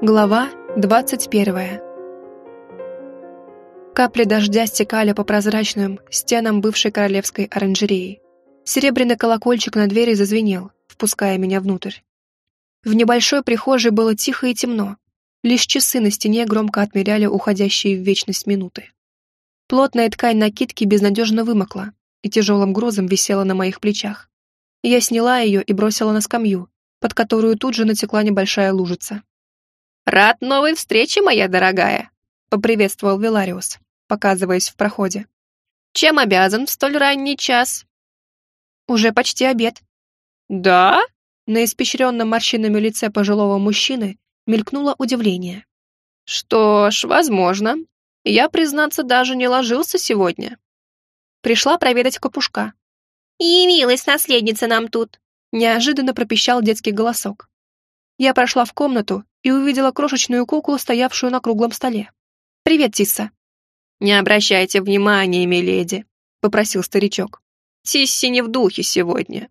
Глава 21 Капли дождя стекали по прозрачным стенам бывшей королевской оранжереи. Серебряный колокольчик на двери зазвенел, впуская меня внутрь. В небольшой прихожей было тихо и темно. Лишь часы на стене громко отмеряли уходящие в вечность минуты. Плотная ткань накидки безнадежно вымокла и тяжелым грузом висела на моих плечах. Я сняла ее и бросила на скамью, под которую тут же натекла небольшая лужица. «Рад новой встрече, моя дорогая!» — поприветствовал Вилариус, показываясь в проходе. «Чем обязан в столь ранний час?» «Уже почти обед». «Да?» На испещренном морщинами лице пожилого мужчины мелькнуло удивление. «Что ж, возможно. Я, признаться, даже не ложился сегодня». Пришла проведать капушка. «Явилась наследница нам тут», — неожиданно пропищал детский голосок. Я прошла в комнату и увидела крошечную куклу, стоявшую на круглом столе. «Привет, Тисса». «Не обращайте внимания, миледи», — попросил старичок. «Тисси не в духе сегодня.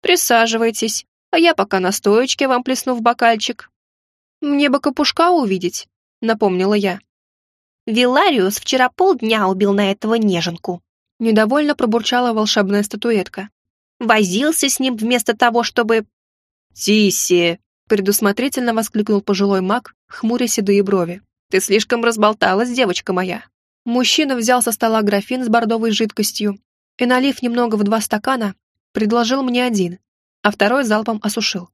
Присаживайтесь, а я пока на стоечке вам плесну в бокальчик». «Мне бы капушка увидеть», — напомнила я. «Вилариус вчера полдня убил на этого неженку», — недовольно пробурчала волшебная статуэтка. «Возился с ним вместо того, чтобы...» «Тисси!» Предусмотрительно воскликнул пожилой маг, хмуря седые брови. «Ты слишком разболталась, девочка моя». Мужчина взял со стола графин с бордовой жидкостью и, налив немного в два стакана, предложил мне один, а второй залпом осушил.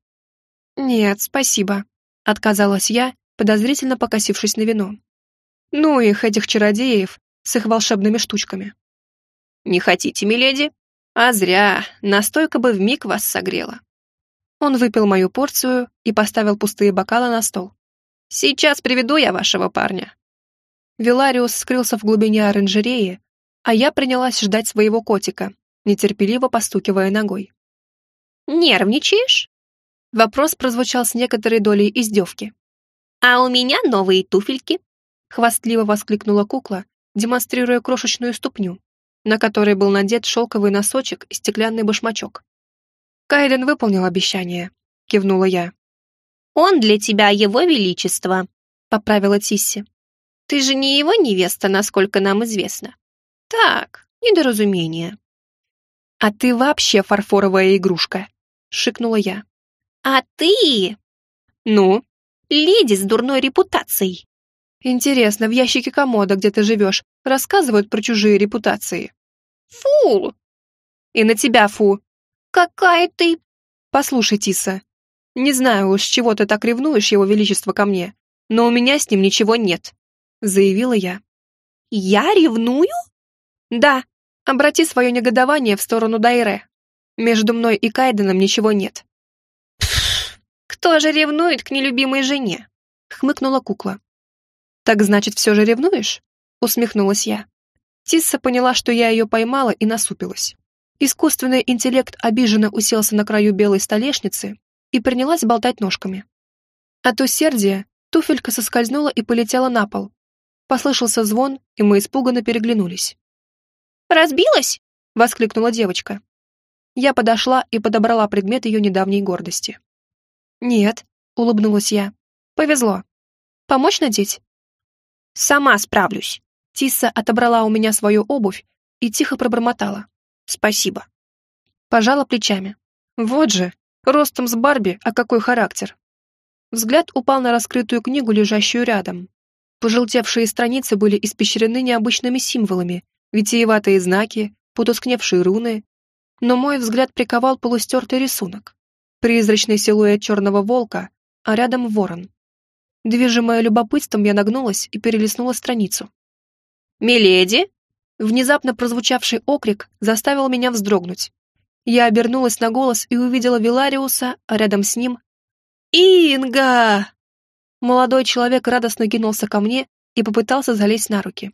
«Нет, спасибо», — отказалась я, подозрительно покосившись на вино. «Ну их, этих чародеев, с их волшебными штучками». «Не хотите, миледи? А зря, настойка бы вмиг вас согрела». Он выпил мою порцию и поставил пустые бокалы на стол. «Сейчас приведу я вашего парня». Вилариус скрылся в глубине оранжереи, а я принялась ждать своего котика, нетерпеливо постукивая ногой. «Нервничаешь?» Вопрос прозвучал с некоторой долей издевки. «А у меня новые туфельки», — хвастливо воскликнула кукла, демонстрируя крошечную ступню, на которой был надет шелковый носочек и стеклянный башмачок. Кайден выполнил обещание, кивнула я. Он для тебя его величество, поправила Тисси. Ты же не его невеста, насколько нам известно. Так, недоразумение. А ты вообще фарфоровая игрушка, шикнула я. А ты? Ну? Леди с дурной репутацией. Интересно, в ящике комода, где ты живешь, рассказывают про чужие репутации? Фу! И на тебя фу, «Какая ты...» «Послушай, Тиса, не знаю уж, чего ты так ревнуешь его величество ко мне, но у меня с ним ничего нет», — заявила я. «Я ревную?» «Да, обрати свое негодование в сторону Дайре. Между мной и Кайденом ничего нет». «Кто же ревнует к нелюбимой жене?» — хмыкнула кукла. «Так значит, все же ревнуешь?» — усмехнулась я. Тисса поняла, что я ее поймала и насупилась. Искусственный интеллект обиженно уселся на краю белой столешницы и принялась болтать ножками. От усердия туфелька соскользнула и полетела на пол. Послышался звон, и мы испуганно переглянулись. «Разбилась?» — воскликнула девочка. Я подошла и подобрала предмет ее недавней гордости. «Нет», — улыбнулась я. «Повезло. Помочь надеть?» «Сама справлюсь». Тисса отобрала у меня свою обувь и тихо пробормотала. Спасибо. Пожала плечами. Вот же, ростом с Барби, а какой характер. Взгляд упал на раскрытую книгу, лежащую рядом. Пожелтевшие страницы были испещрены необычными символами, витиеватые знаки, потускневшие руны. Но мой взгляд приковал полустертый рисунок. Призрачный силуэт черного волка, а рядом ворон. Движимая любопытством, я нагнулась и перелистнула страницу. «Миледи?» Внезапно прозвучавший окрик заставил меня вздрогнуть. Я обернулась на голос и увидела Вилариуса, а рядом с ним... «Инга!» Молодой человек радостно кинулся ко мне и попытался залезть на руки.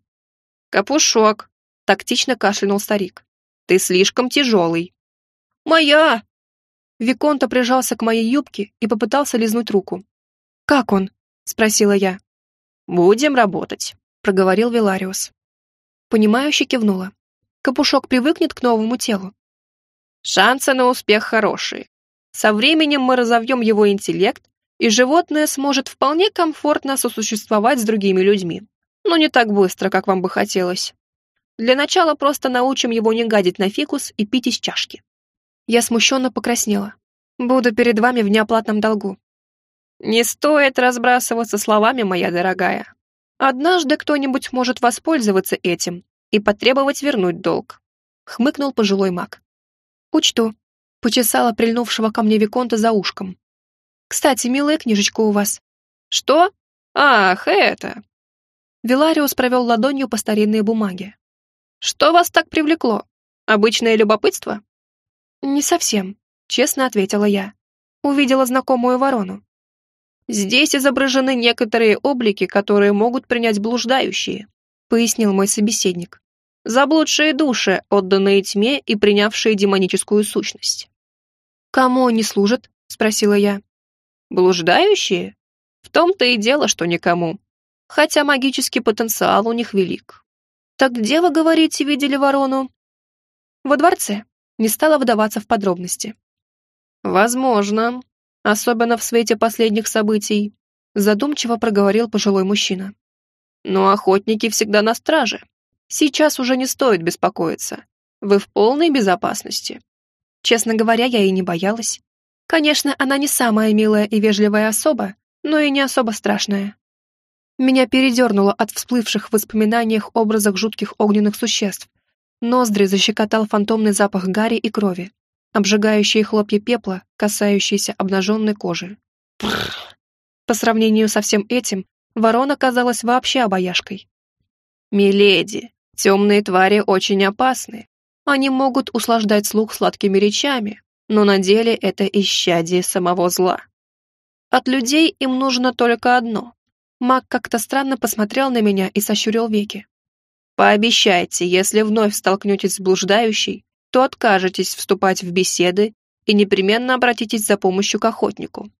«Капушок!» — тактично кашлянул старик. «Ты слишком тяжелый!» «Моя!» Виконта прижался к моей юбке и попытался лизнуть руку. «Как он?» — спросила я. «Будем работать», — проговорил Вилариус. Понимающе кивнула. Капушок привыкнет к новому телу. Шансы на успех хорошие. Со временем мы разовьем его интеллект, и животное сможет вполне комфортно сосуществовать с другими людьми, но не так быстро, как вам бы хотелось. Для начала просто научим его не гадить на фикус и пить из чашки. Я смущенно покраснела. Буду перед вами в неоплатном долгу. Не стоит разбрасываться словами, моя дорогая. Однажды кто-нибудь может воспользоваться этим и потребовать вернуть долг. Хмыкнул пожилой маг. Учту. Почесала прильнувшего ко мне Виконта за ушком. Кстати, милая книжечка у вас. Что? Ах, это. Вилариус провел ладонью по старинной бумаге. Что вас так привлекло? Обычное любопытство? Не совсем, честно ответила я. Увидела знакомую ворону. Здесь изображены некоторые облики, которые могут принять блуждающие, пояснил мой собеседник. Заблудшие души, отданные тьме и принявшие демоническую сущность. Кому они служат? спросила я. Блуждающие? В том-то и дело, что никому. Хотя магический потенциал у них велик. Так где, вы говорите, видели ворону? Во дворце. Не стала вдаваться в подробности. Возможно, особенно в свете последних событий, задумчиво проговорил пожилой мужчина. Но охотники всегда на страже. Сейчас уже не стоит беспокоиться. Вы в полной безопасности. Честно говоря, я и не боялась. Конечно, она не самая милая и вежливая особа, но и не особо страшная. Меня передернуло от всплывших в воспоминаниях образах жутких огненных существ. Ноздри защекотал фантомный запах гари и крови, обжигающие хлопья пепла, касающиеся обнаженной кожи. По сравнению со всем этим, ворона казалась вообще обаяшкой. «Миледи, темные твари очень опасны. Они могут услаждать слух сладкими речами, но на деле это исчадие самого зла. От людей им нужно только одно». Маг как-то странно посмотрел на меня и сощурил веки. «Пообещайте, если вновь столкнетесь с блуждающей, то откажетесь вступать в беседы и непременно обратитесь за помощью к охотнику.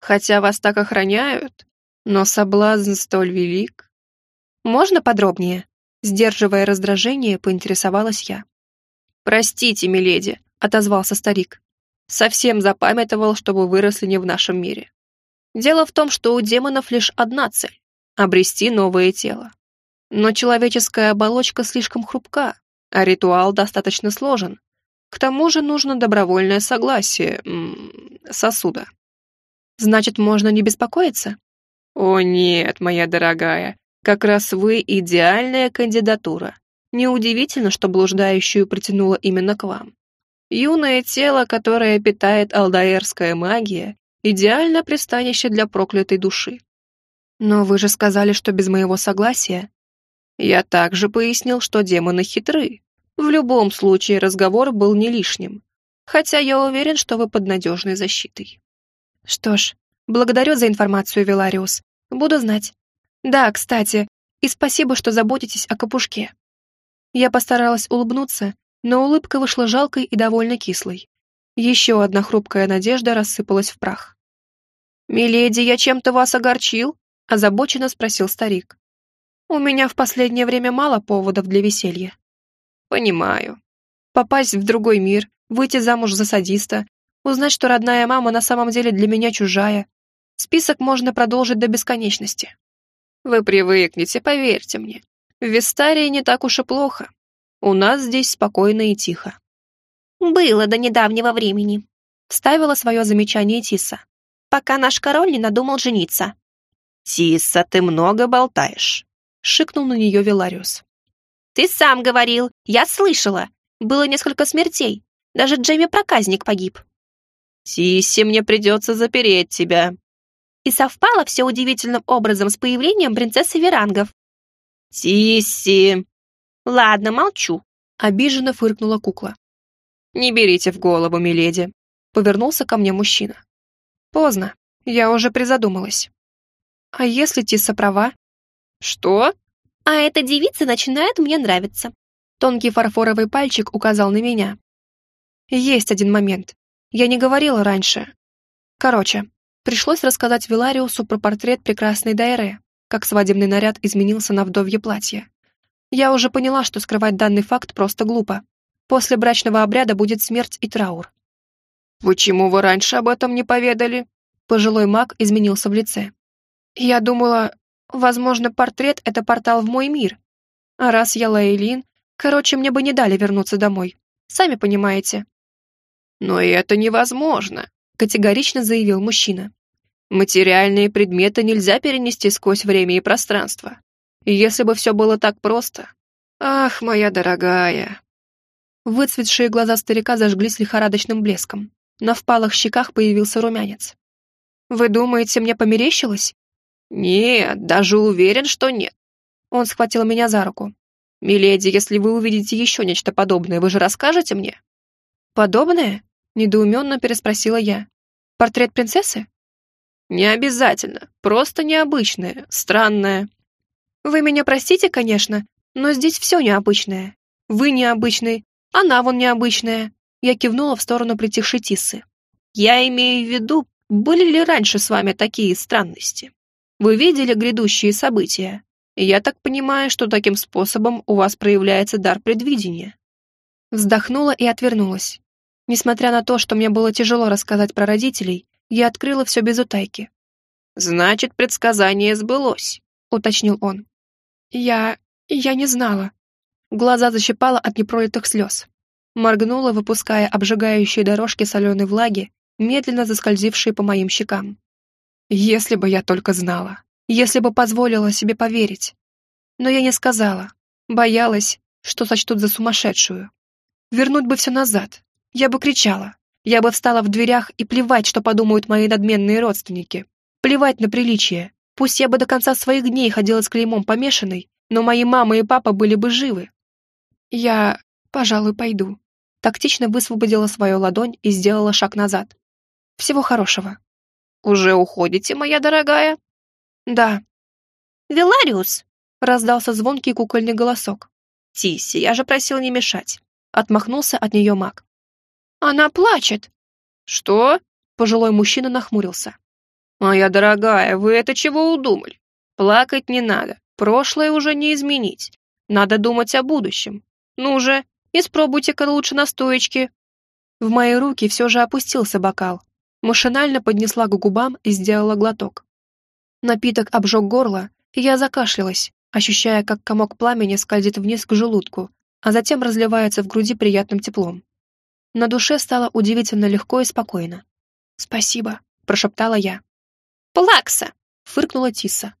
Хотя вас так охраняют, но соблазн столь велик. Можно подробнее? Сдерживая раздражение, поинтересовалась я. «Простите, миледи», — отозвался старик. «Совсем запамятовал, что вы выросли не в нашем мире. Дело в том, что у демонов лишь одна цель — обрести новое тело. Но человеческая оболочка слишком хрупка, а ритуал достаточно сложен. К тому же нужно добровольное согласие сосуда. Значит, можно не беспокоиться? О нет, моя дорогая, как раз вы идеальная кандидатура. Неудивительно, что блуждающую притянуло именно к вам. Юное тело, которое питает алдаэрская магия, идеально пристанище для проклятой души. Но вы же сказали, что без моего согласия. Я также пояснил, что демоны хитры. В любом случае разговор был не лишним. Хотя я уверен, что вы под надежной защитой. Что ж, благодарю за информацию, Вилариус. Буду знать. Да, кстати, и спасибо, что заботитесь о капушке. Я постаралась улыбнуться, но улыбка вышла жалкой и довольно кислой. Еще одна хрупкая надежда рассыпалась в прах. «Миледи, я чем-то вас огорчил?» – озабоченно спросил старик. У меня в последнее время мало поводов для веселья. Понимаю. Попасть в другой мир, выйти замуж за садиста, узнать, что родная мама на самом деле для меня чужая. Список можно продолжить до бесконечности. Вы привыкнете, поверьте мне. В Вестарии не так уж и плохо. У нас здесь спокойно и тихо. Было до недавнего времени. Вставила свое замечание Тиса. Пока наш король не надумал жениться. Тиса, ты много болтаешь шикнул на нее Велариус. «Ты сам говорил, я слышала. Было несколько смертей. Даже Джейми Проказник погиб». «Тисси, мне придется запереть тебя». И совпало все удивительным образом с появлением принцессы Верангов. «Тисси!» «Ладно, молчу», — обиженно фыркнула кукла. «Не берите в голову, миледи», — повернулся ко мне мужчина. «Поздно, я уже призадумалась. А если Тисса права, «Что?» «А эта девица начинает мне нравиться». Тонкий фарфоровый пальчик указал на меня. Есть один момент. Я не говорила раньше. Короче, пришлось рассказать Вилариусу про портрет прекрасной Дайре, как свадебный наряд изменился на вдовье платье. Я уже поняла, что скрывать данный факт просто глупо. После брачного обряда будет смерть и траур. «Почему вы раньше об этом не поведали?» Пожилой маг изменился в лице. «Я думала, возможно, портрет — это портал в мой мир. А раз я Лейлин, короче, мне бы не дали вернуться домой. Сами понимаете». «Но это невозможно», — категорично заявил мужчина. «Материальные предметы нельзя перенести сквозь время и пространство. Если бы все было так просто... Ах, моя дорогая!» Выцветшие глаза старика зажглись лихорадочным блеском. На впалых щеках появился румянец. «Вы думаете, мне померещилось?» «Нет, даже уверен, что нет». Он схватил меня за руку. «Миледи, если вы увидите еще нечто подобное, вы же расскажете мне?» «Подобное?» — недоуменно переспросила я. «Портрет принцессы?» «Не обязательно, просто необычное, странное». «Вы меня простите, конечно, но здесь все необычное. Вы необычный, она вон необычная». Я кивнула в сторону притихшей Тиссы. «Я имею в виду, были ли раньше с вами такие странности? Вы видели грядущие события? я так понимаю, что таким способом у вас проявляется дар предвидения». Вздохнула и отвернулась. Несмотря на то, что мне было тяжело рассказать про родителей, я открыла все без утайки. «Значит, предсказание сбылось», — уточнил он. «Я... я не знала». Глаза защипала от непролитых слез. Моргнула, выпуская обжигающие дорожки соленой влаги, медленно заскользившие по моим щекам. Если бы я только знала. Если бы позволила себе поверить. Но я не сказала. Боялась, что сочтут за сумасшедшую. Вернуть бы все назад. Я бы кричала. Я бы встала в дверях и плевать, что подумают мои надменные родственники. Плевать на приличие. Пусть я бы до конца своих дней ходила с клеймом помешанной, но мои мама и папа были бы живы. Я, пожалуй, пойду. Тактично высвободила свою ладонь и сделала шаг назад. Всего хорошего. Уже уходите, моя дорогая? Да. Вилариус, раздался звонкий кукольный голосок. Тисси, я же просил не мешать. Отмахнулся от нее маг. Она плачет. Что? Пожилой мужчина нахмурился. Моя дорогая, вы это чего удумали? Плакать не надо. Прошлое уже не изменить. Надо думать о будущем. Ну же, испробуйте-ка лучше настоечки. В мои руки все же опустился бокал. Машинально поднесла к губам и сделала глоток. Напиток обжег горло, и я закашлялась, ощущая, как комок пламени скользит вниз к желудку, а затем разливается в груди приятным теплом. На душе стало удивительно легко и спокойно. «Спасибо», — прошептала я. «Плакса!» — фыркнула Тиса.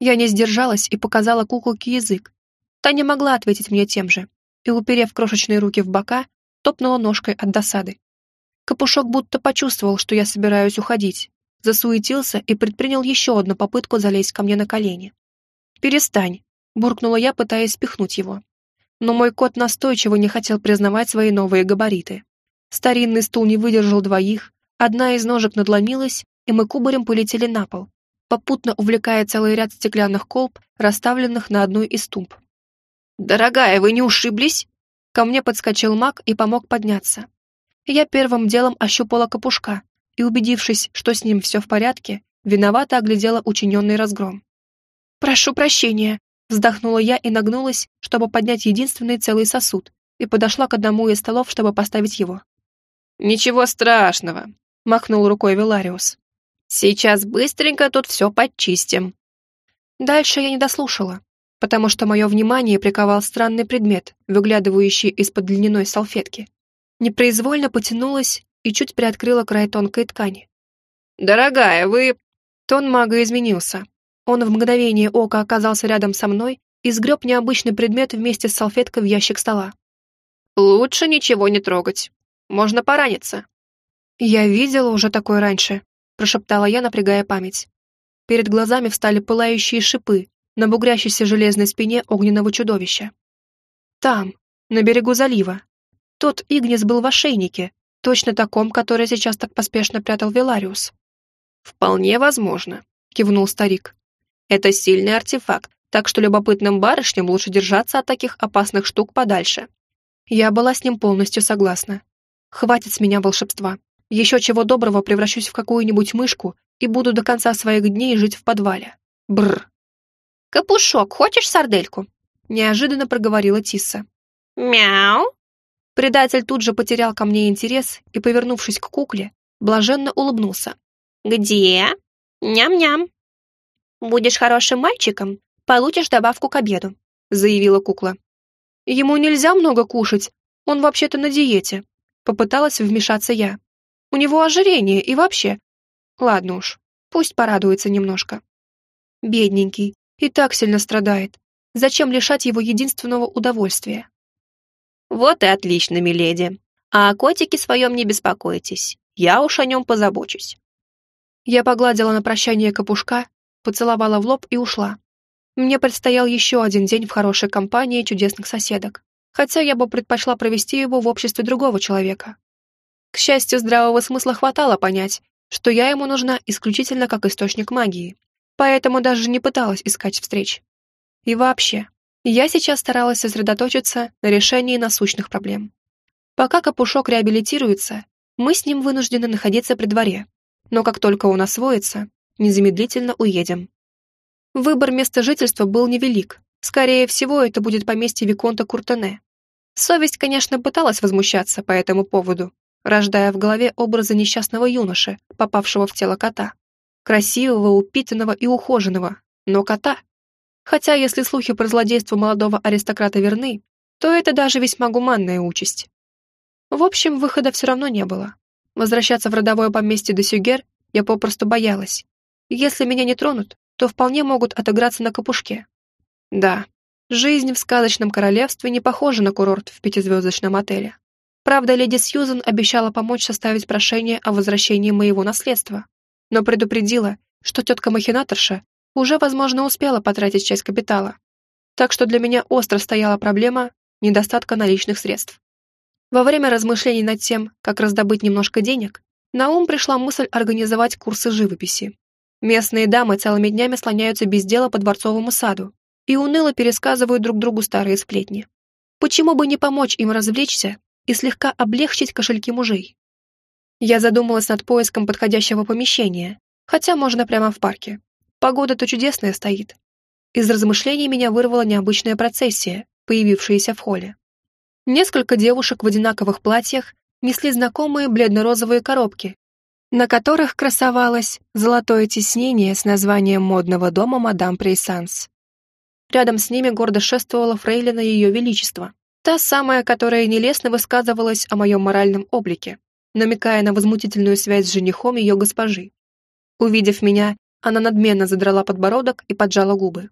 Я не сдержалась и показала куколке язык. Та не могла ответить мне тем же, и, уперев крошечные руки в бока, топнула ножкой от досады. Капушок будто почувствовал, что я собираюсь уходить, засуетился и предпринял еще одну попытку залезть ко мне на колени. «Перестань», — буркнула я, пытаясь спихнуть его. Но мой кот настойчиво не хотел признавать свои новые габариты. Старинный стул не выдержал двоих, одна из ножек надломилась, и мы кубарем полетели на пол, попутно увлекая целый ряд стеклянных колб, расставленных на одной из тумб. «Дорогая, вы не ушиблись?» Ко мне подскочил маг и помог подняться. Я первым делом ощупала капушка и, убедившись, что с ним все в порядке, виновато оглядела учиненный разгром. «Прошу прощения», — вздохнула я и нагнулась, чтобы поднять единственный целый сосуд, и подошла к одному из столов, чтобы поставить его. «Ничего страшного», — махнул рукой Велариус. «Сейчас быстренько тут все подчистим». Дальше я не дослушала, потому что мое внимание приковал странный предмет, выглядывающий из-под льняной салфетки. Непроизвольно потянулась и чуть приоткрыла край тонкой ткани. «Дорогая, вы...» Тон мага изменился. Он в мгновение ока оказался рядом со мной и сгреб необычный предмет вместе с салфеткой в ящик стола. «Лучше ничего не трогать. Можно пораниться». «Я видела уже такое раньше», — прошептала я, напрягая память. Перед глазами встали пылающие шипы на бугрящейся железной спине огненного чудовища. Там, на берегу залива. Тот Игнис был в ошейнике, точно таком, который сейчас так поспешно прятал Велариус. «Вполне возможно», — кивнул старик. Это сильный артефакт, так что любопытным барышням лучше держаться от таких опасных штук подальше. Я была с ним полностью согласна. Хватит с меня волшебства. Еще чего доброго превращусь в какую-нибудь мышку и буду до конца своих дней жить в подвале. Бррр. «Капушок, хочешь сардельку?» Неожиданно проговорила Тисса. «Мяу!» Предатель тут же потерял ко мне интерес и, повернувшись к кукле, блаженно улыбнулся. «Где?» «Ням-ням». «Будешь хорошим мальчиком, получишь добавку к обеду», заявила кукла. «Ему нельзя много кушать, он вообще-то на диете», попыталась вмешаться я. «У него ожирение и вообще...» «Ладно уж, пусть порадуется немножко». Бедненький, и так сильно страдает. Зачем лишать его единственного удовольствия? Вот и отлично, миледи. А о котике своем не беспокойтесь. Я уж о нем позабочусь. Я погладила на прощание капушка, поцеловала в лоб и ушла. Мне предстоял еще один день в хорошей компании чудесных соседок, хотя я бы предпочла провести его в обществе другого человека. К счастью, здравого смысла хватало понять, что я ему нужна исключительно как источник магии, поэтому даже не пыталась искать встреч. И вообще, я сейчас старалась сосредоточиться на решении насущных проблем. Пока Капушок реабилитируется, мы с ним вынуждены находиться при дворе, но как только он освоится, незамедлительно уедем. Выбор места жительства был невелик, скорее всего, это будет поместье Виконта Куртене. Совесть, конечно, пыталась возмущаться по этому поводу, рождая в голове образы несчастного юноши, попавшего в тело кота. Красивого, упитанного и ухоженного, но кота. Хотя, если слухи про злодейство молодого аристократа верны, то это даже весьма гуманная участь. В общем, выхода все равно не было. Возвращаться в родовое поместье до Сюгер я попросту боялась. Если меня не тронут, то вполне могут отыграться на капушке. Да, жизнь в сказочном королевстве не похожа на курорт в пятизвездочном отеле. Правда, леди Сьюзен обещала помочь составить прошение о возвращении моего наследства, но предупредила, что тетка-махинаторша уже, возможно, успела потратить часть капитала. Так что для меня остро стояла проблема недостатка наличных средств. Во время размышлений над тем, как раздобыть немножко денег, на ум пришла мысль организовать курсы живописи. Местные дамы целыми днями слоняются без дела по дворцовому саду и уныло пересказывают друг другу старые сплетни. Почему бы не помочь им развлечься и слегка облегчить кошельки мужей? Я задумалась над поиском подходящего помещения, хотя можно прямо в парке. Погода-то чудесная стоит. Из размышлений меня вырвала необычная процессия, появившаяся в холле. Несколько девушек в одинаковых платьях несли знакомые бледно-розовые коробки, на которых красовалось золотое тиснение с названием модного дома мадам Прейсанс. Рядом с ними гордо шествовала фрейлина Ее Величества, та самая, которая нелестно высказывалась о моем моральном облике, намекая на возмутительную связь с женихом ее госпожи. Увидев меня, она надменно задрала подбородок и поджала губы.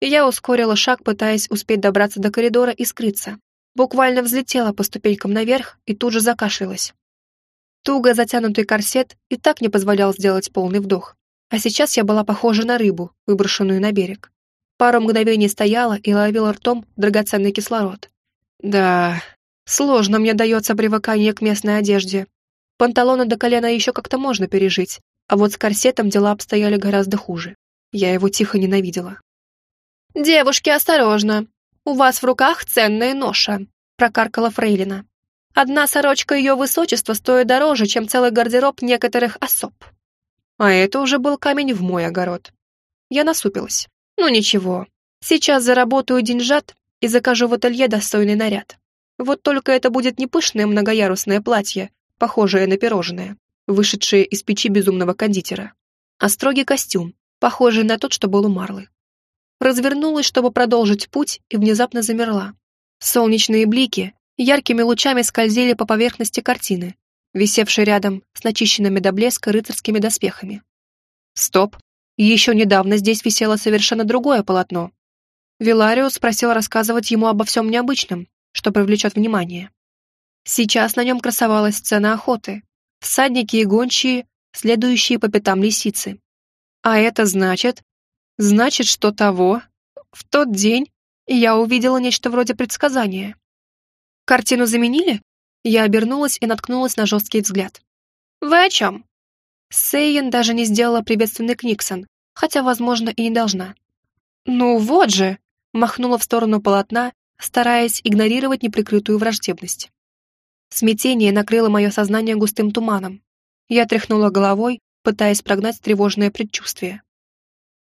Я ускорила шаг, пытаясь успеть добраться до коридора и скрыться. Буквально взлетела по ступенькам наверх и тут же закашлялась. Туго затянутый корсет и так не позволял сделать полный вдох. А сейчас я была похожа на рыбу, выброшенную на берег. Пару мгновений стояла и ловила ртом драгоценный кислород. Да, сложно мне дается привыкание к местной одежде. Панталоны до колена еще как-то можно пережить, а вот с корсетом дела обстояли гораздо хуже. Я его тихо ненавидела. «Девушки, осторожно! У вас в руках ценная ноша», — прокаркала Фрейлина. «Одна сорочка ее высочества стоит дороже, чем целый гардероб некоторых особ». А это уже был камень в мой огород. Я насупилась. «Ну ничего, сейчас заработаю деньжат и закажу в ателье достойный наряд. Вот только это будет не пышное многоярусное платье, похожее на пирожное, вышедшее из печи безумного кондитера, а строгий костюм, похожий на тот, что был у Марлы. Развернулась, чтобы продолжить путь, и внезапно замерла. Солнечные блики яркими лучами скользили по поверхности картины, висевшей рядом с начищенными до блеска рыцарскими доспехами. Стоп, еще недавно здесь висело совершенно другое полотно. Вилариус просил рассказывать ему обо всем необычном, что привлечет внимание. Сейчас на нем красовалась сцена охоты. Всадники и гончие, следующие по пятам лисицы. А это значит... Значит, что того... В тот день я увидела нечто вроде предсказания. Картину заменили? Я обернулась и наткнулась на жесткий взгляд. «Вы о чем?» Сейен даже не сделала приветственный Книксон, хотя, возможно, и не должна. «Ну вот же!» — махнула в сторону полотна, стараясь игнорировать неприкрытую враждебность. Смятение накрыло мое сознание густым туманом. Я тряхнула головой, пытаясь прогнать тревожное предчувствие.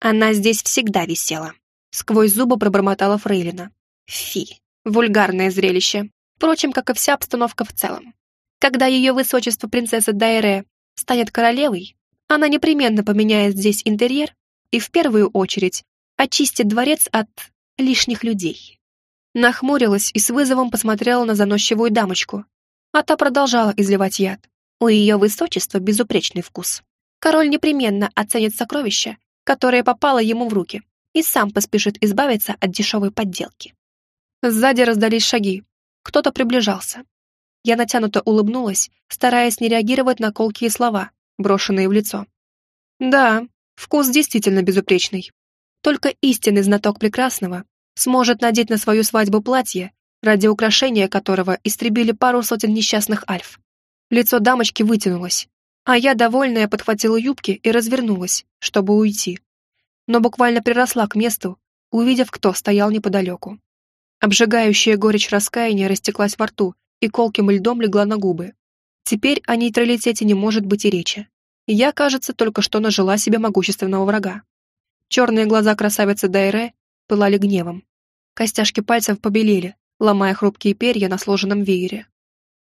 Она здесь всегда висела. Сквозь зубы пробормотала Фрейлина. Фи, вульгарное зрелище. Впрочем, как и вся обстановка в целом. Когда ее высочество принцесса Дайре станет королевой, Она непременно поменяет здесь интерьер и в первую очередь очистит дворец от лишних людей. Нахмурилась и с вызовом посмотрела на заносчивую дамочку, а та продолжала изливать яд. У ее высочества безупречный вкус. Король непременно оценит сокровище, которое попало ему в руки, и сам поспешит избавиться от дешевой подделки. Сзади раздались шаги. Кто-то приближался. Я натянуто улыбнулась, стараясь не реагировать на колкие слова, брошенные в лицо. Да, вкус действительно безупречный. Только истинный знаток прекрасного сможет надеть на свою свадьбу платье, ради украшения которого истребили пару сотен несчастных альф. Лицо дамочки вытянулось, а я, довольная, подхватила юбки и развернулась, чтобы уйти. Но буквально приросла к месту, увидев, кто стоял неподалеку. Обжигающая горечь раскаяния растеклась во рту и колким льдом легла на губы. Теперь о нейтралитете не может быть и речи. Я, кажется, только что нажила себе могущественного врага. Черные глаза красавицы Дайре пылали гневом. Костяшки пальцев побелели, ломая хрупкие перья на сложенном веере.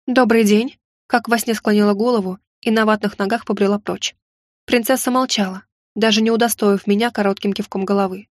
«Добрый день!» Как во сне склонила голову и на ватных ногах побрела прочь. Принцесса молчала, даже не удостоив меня коротким кивком головы.